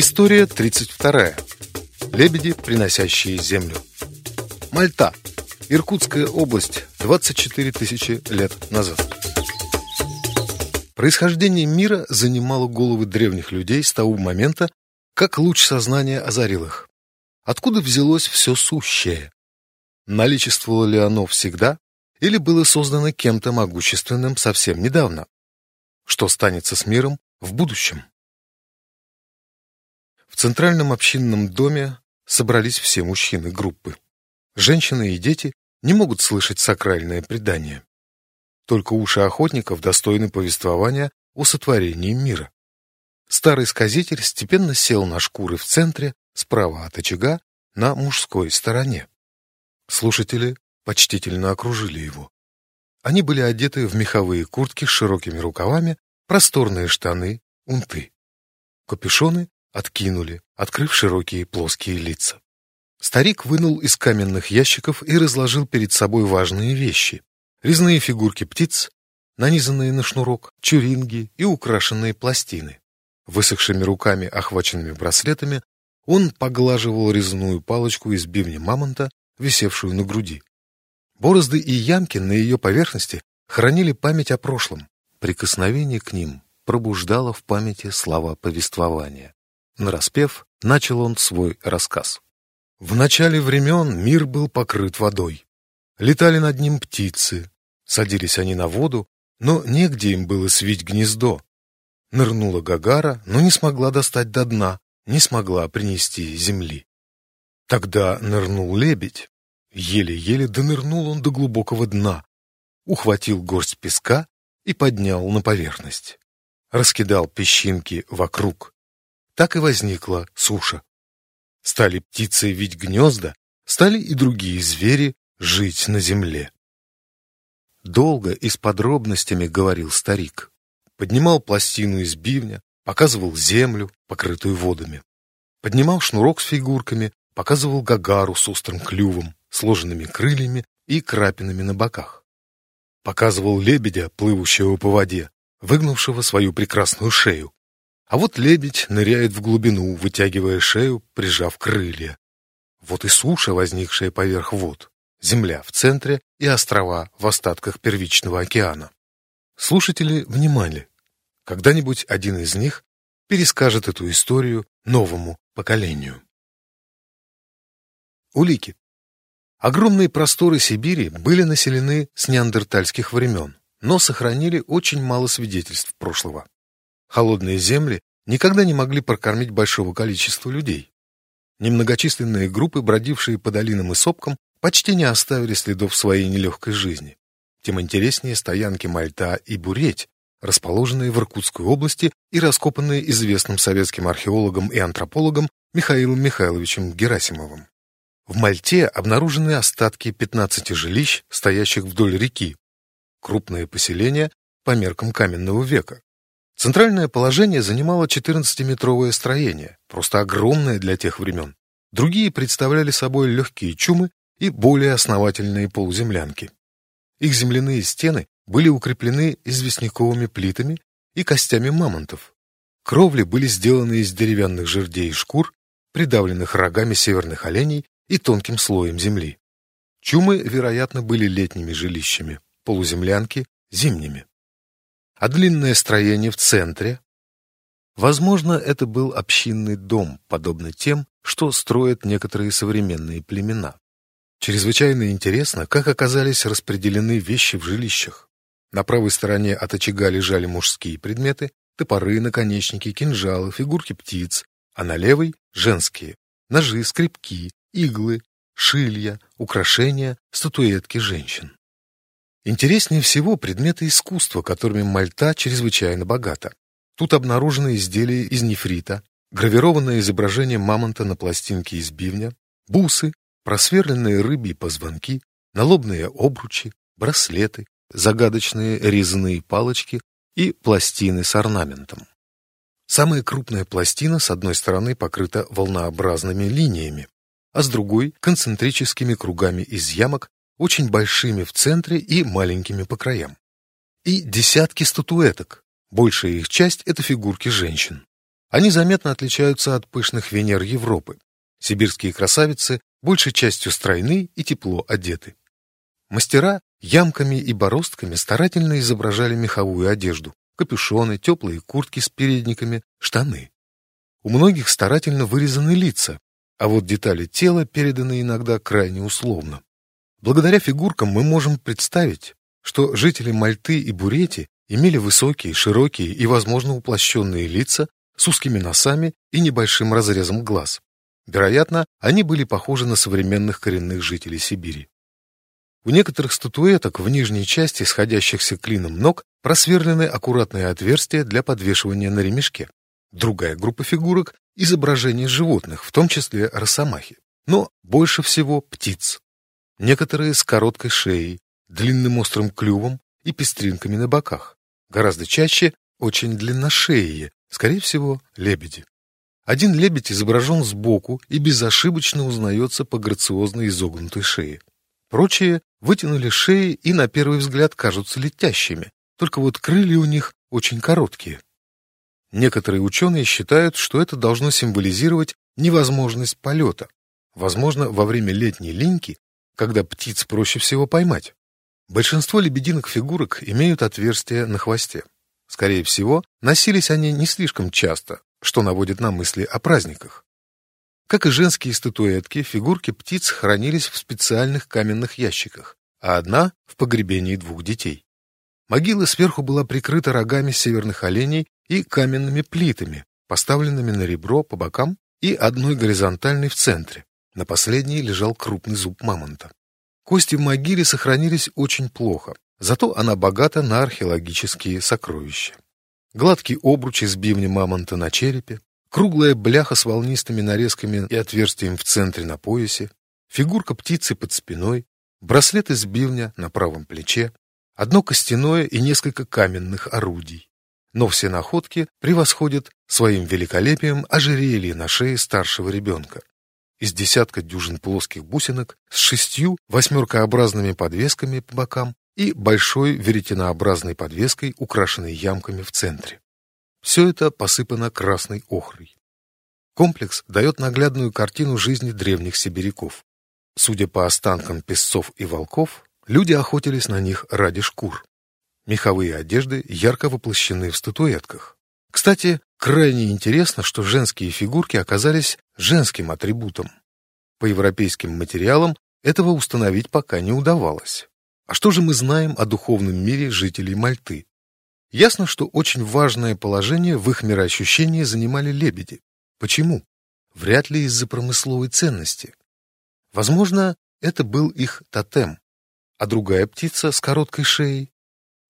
История 32. Лебеди, приносящие землю. Мальта. Иркутская область. 24 тысячи лет назад. Происхождение мира занимало головы древних людей с того момента, как луч сознания озарил их. Откуда взялось все сущее? Наличествовало ли оно всегда или было создано кем-то могущественным совсем недавно? Что станется с миром в будущем? Центральном общинном доме собрались все мужчины группы. Женщины и дети не могут слышать сакральное предание. Только уши охотников достойны повествования о сотворении мира. Старый сказитель степенно сел на шкуры в центре, справа от очага, на мужской стороне. Слушатели почтительно окружили его. Они были одеты в меховые куртки с широкими рукавами, просторные штаны, унты. Капюшоны откинули, открыв широкие плоские лица. Старик вынул из каменных ящиков и разложил перед собой важные вещи. Резные фигурки птиц, нанизанные на шнурок, чуринги и украшенные пластины. Высохшими руками, охваченными браслетами, он поглаживал резную палочку из бивня мамонта, висевшую на груди. Борозды и ямки на ее поверхности хранили память о прошлом. Прикосновение к ним пробуждало в памяти слова повествования. Нараспев, начал он свой рассказ. В начале времен мир был покрыт водой. Летали над ним птицы. Садились они на воду, но негде им было свить гнездо. Нырнула Гагара, но не смогла достать до дна, не смогла принести земли. Тогда нырнул лебедь. Еле-еле донырнул он до глубокого дна, ухватил горсть песка и поднял на поверхность. Раскидал песчинки вокруг, так и возникла суша. Стали птицы вить гнезда, стали и другие звери жить на земле. Долго и с подробностями говорил старик. Поднимал пластину из бивня, показывал землю, покрытую водами. Поднимал шнурок с фигурками, показывал гагару с острым клювом, сложенными крыльями и крапинами на боках. Показывал лебедя, плывущего по воде, выгнувшего свою прекрасную шею, а вот лебедь ныряет в глубину, вытягивая шею, прижав крылья. Вот и суша, возникшая поверх вод, земля в центре и острова в остатках первичного океана. Слушатели внимали. Когда-нибудь один из них перескажет эту историю новому поколению. Улики. Огромные просторы Сибири были населены с неандертальских времен, но сохранили очень мало свидетельств прошлого. Холодные земли никогда не могли прокормить большого количества людей. Немногочисленные группы, бродившие по долинам и сопкам, почти не оставили следов своей нелегкой жизни. Тем интереснее стоянки Мальта и Буреть, расположенные в Иркутской области и раскопанные известным советским археологом и антропологом Михаилом Михайловичем Герасимовым. В Мальте обнаружены остатки 15 жилищ, стоящих вдоль реки. Крупное поселение по меркам каменного века. Центральное положение занимало 14-метровое строение, просто огромное для тех времен. Другие представляли собой легкие чумы и более основательные полуземлянки. Их земляные стены были укреплены известняковыми плитами и костями мамонтов. Кровли были сделаны из деревянных жердей и шкур, придавленных рогами северных оленей и тонким слоем земли. Чумы, вероятно, были летними жилищами, полуземлянки — зимними а длинное строение в центре. Возможно, это был общинный дом, подобный тем, что строят некоторые современные племена. Чрезвычайно интересно, как оказались распределены вещи в жилищах. На правой стороне от очага лежали мужские предметы, топоры, наконечники, кинжалы, фигурки птиц, а на левой — женские, ножи, скребки, иглы, шилья, украшения, статуэтки женщин. Интереснее всего предметы искусства, которыми Мальта чрезвычайно богата. Тут обнаружены изделия из нефрита, гравированное изображение мамонта на пластинке из бивня, бусы, просверленные рыбьи позвонки, налобные обручи, браслеты, загадочные резные палочки и пластины с орнаментом. Самая крупная пластина с одной стороны покрыта волнообразными линиями, а с другой — концентрическими кругами из ямок очень большими в центре и маленькими по краям. И десятки статуэток. Большая их часть — это фигурки женщин. они заметно отличаются от пышных Венер Европы. Сибирские красавицы большей частью стройны и тепло одеты. Мастера ямками и бороздками старательно изображали меховую одежду, капюшоны, теплые куртки с передниками, штаны. У многих старательно вырезаны лица, а вот детали тела переданы иногда крайне условно. Благодаря фигуркам мы можем представить, что жители Мальты и Бурети имели высокие, широкие и, возможно, уплощенные лица с узкими носами и небольшим разрезом глаз. Вероятно, они были похожи на современных коренных жителей Сибири. У некоторых статуэток в нижней части сходящихся клином ног просверлены аккуратные отверстия для подвешивания на ремешке. Другая группа фигурок – изображения животных, в том числе росомахи, но больше всего птиц. Некоторые с короткой шеей, длинным острым клювом и пестринками на боках. Гораздо чаще очень длинношеие, скорее всего, лебеди. Один лебедь изображен сбоку и безошибочно узнается по грациозно изогнутой шее. Прочие вытянули шеи и на первый взгляд кажутся летящими, только вот крылья у них очень короткие. Некоторые ученые считают, что это должно символизировать невозможность полета. Возможно, во время летней линьки, когда птиц проще всего поймать. Большинство лебединых фигурок имеют отверстия на хвосте. Скорее всего, носились они не слишком часто, что наводит на мысли о праздниках. Как и женские статуэтки, фигурки птиц хранились в специальных каменных ящиках, а одна — в погребении двух детей. Могила сверху была прикрыта рогами северных оленей и каменными плитами, поставленными на ребро по бокам и одной горизонтальной в центре. На последней лежал крупный зуб мамонта. Кости в могиле сохранились очень плохо, зато она богата на археологические сокровища. Гладкий обруч из бивня мамонта на черепе, круглая бляха с волнистыми нарезками и отверстием в центре на поясе, фигурка птицы под спиной, браслет из бивня на правом плече, одно костяное и несколько каменных орудий. Но все находки превосходят своим великолепием ожерелье на шее старшего ребенка. Из десятка дюжин плоских бусинок с шестью восьмеркообразными подвесками по бокам и большой веретенообразной подвеской, украшенной ямками в центре. Все это посыпано красной охрой. Комплекс дает наглядную картину жизни древних сибиряков. Судя по останкам песцов и волков, люди охотились на них ради шкур. Меховые одежды ярко воплощены в статуэтках. Кстати, крайне интересно, что женские фигурки оказались женским атрибутом. По европейским материалам этого установить пока не удавалось. А что же мы знаем о духовном мире жителей Мальты? Ясно, что очень важное положение в их мироощущении занимали лебеди. Почему? Вряд ли из-за промысловой ценности. Возможно, это был их тотем. А другая птица с короткой шеей?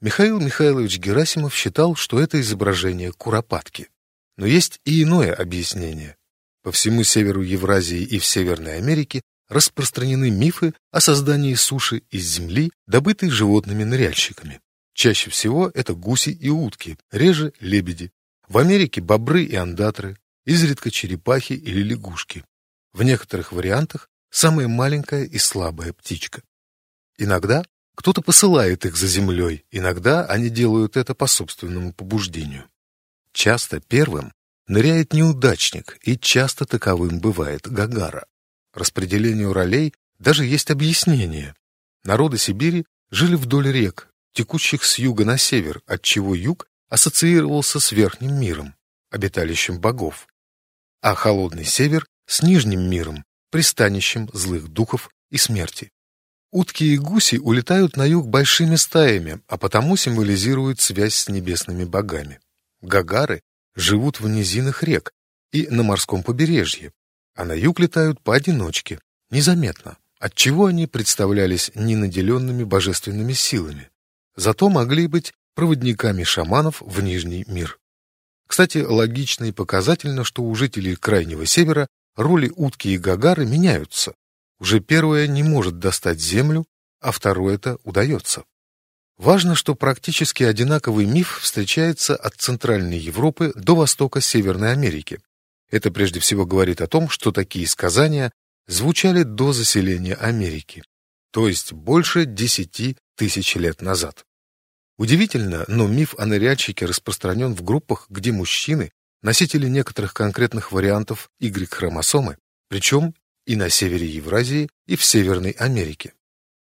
Михаил Михайлович Герасимов считал, что это изображение куропатки. Но есть и иное объяснение. По всему северу Евразии и в Северной Америке распространены мифы о создании суши из земли, добытой животными-ныряльщиками. Чаще всего это гуси и утки, реже лебеди. В Америке бобры и андатры, изредка черепахи или лягушки. В некоторых вариантах самая маленькая и слабая птичка. Иногда кто-то посылает их за землей, иногда они делают это по собственному побуждению. Часто первым ныряет неудачник, и часто таковым бывает Гагара. Распределению ролей даже есть объяснение. Народы Сибири жили вдоль рек, текущих с юга на север, отчего юг ассоциировался с верхним миром, обиталищем богов, а холодный север с нижним миром, пристанищем злых духов и смерти. Утки и гуси улетают на юг большими стаями, а потому символизируют связь с небесными богами. Гагары живут в низинах рек и на морском побережье, а на юг летают поодиночке, незаметно, отчего они представлялись ненаделенными божественными силами, зато могли быть проводниками шаманов в Нижний мир. Кстати, логично и показательно, что у жителей Крайнего Севера роли утки и гагары меняются. Уже первое не может достать землю, а второе-то удается. Важно, что практически одинаковый миф встречается от Центральной Европы до востока Северной Америки, это прежде всего говорит о том, что такие сказания звучали до заселения Америки, то есть больше десяти тысяч лет назад. Удивительно, но миф о ныряльщике распространен в группах, где мужчины носители некоторых конкретных вариантов Y-хромосомы, причем и на севере Евразии, и в Северной Америке.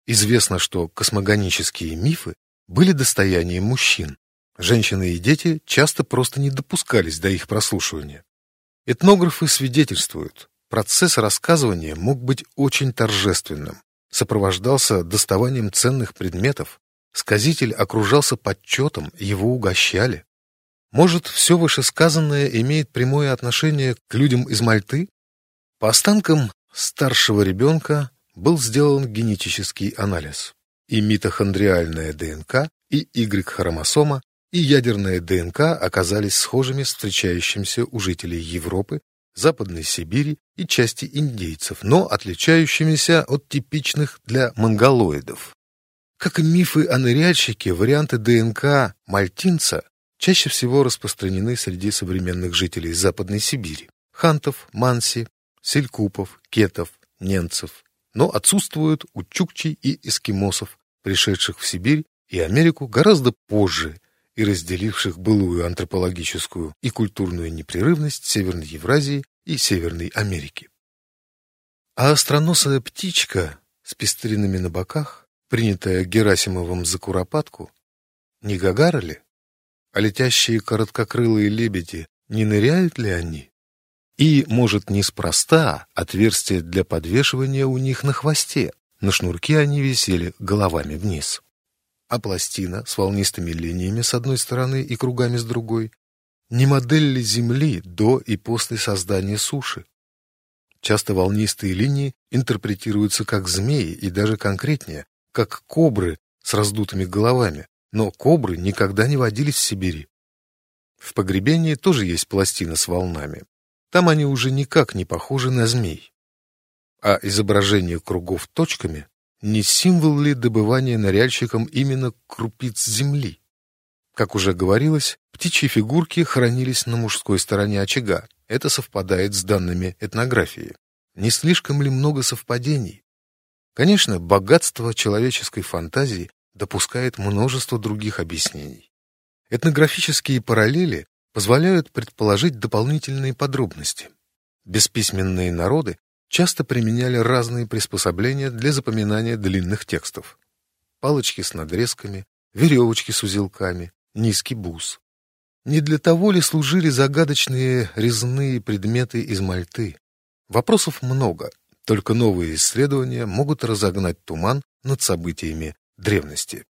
Известно, что космогонические мифы были достоянием мужчин. Женщины и дети часто просто не допускались до их прослушивания. Этнографы свидетельствуют, процесс рассказывания мог быть очень торжественным, сопровождался доставанием ценных предметов, сказитель окружался почетом, его угощали. Может, все вышесказанное имеет прямое отношение к людям из Мальты? По останкам старшего ребенка был сделан генетический анализ, и митохондриальная ДНК, и Y-хромосома, и ядерная ДНК оказались схожими с встречающимся у жителей Европы, Западной Сибири и части индейцев, но отличающимися от типичных для монголоидов. Как и мифы о ныряльщике, варианты ДНК мальтинца чаще всего распространены среди современных жителей Западной Сибири – хантов, манси, селькупов, кетов, ненцев, но отсутствуют у чукчей и эскимосов, пришедших в Сибирь и Америку гораздо позже и разделивших былую антропологическую и культурную непрерывность Северной Евразии и Северной Америки. А остроносая птичка с пестринами на боках, принятая Герасимовым за куропатку, не Гагара ли? А летящие короткокрылые лебеди, не ныряют ли они? И, может, неспроста отверстие для подвешивания у них на хвосте, на шнурке они висели головами вниз. А пластина с волнистыми линиями с одной стороны и кругами с другой не модель ли Земли до и после создания суши? Часто волнистые линии интерпретируются как змеи и даже конкретнее, как кобры с раздутыми головами, но кобры никогда не водились в Сибири. В погребении тоже есть пластина с волнами. Там они уже никак не похожи на змей. А изображение кругов точками не символ ли добывания ныряльщиком именно крупиц земли? Как уже говорилось, птичьи фигурки хранились на мужской стороне очага. Это совпадает с данными этнографии. Не слишком ли много совпадений? Конечно, богатство человеческой фантазии допускает множество других объяснений. Этнографические параллели позволяют предположить дополнительные подробности. Бесписьменные народы часто применяли разные приспособления для запоминания длинных текстов. Палочки с надрезками, веревочки с узелками, низкий бус. Не для того ли служили загадочные резные предметы из Мальты? Вопросов много, только новые исследования могут разогнать туман над событиями древности.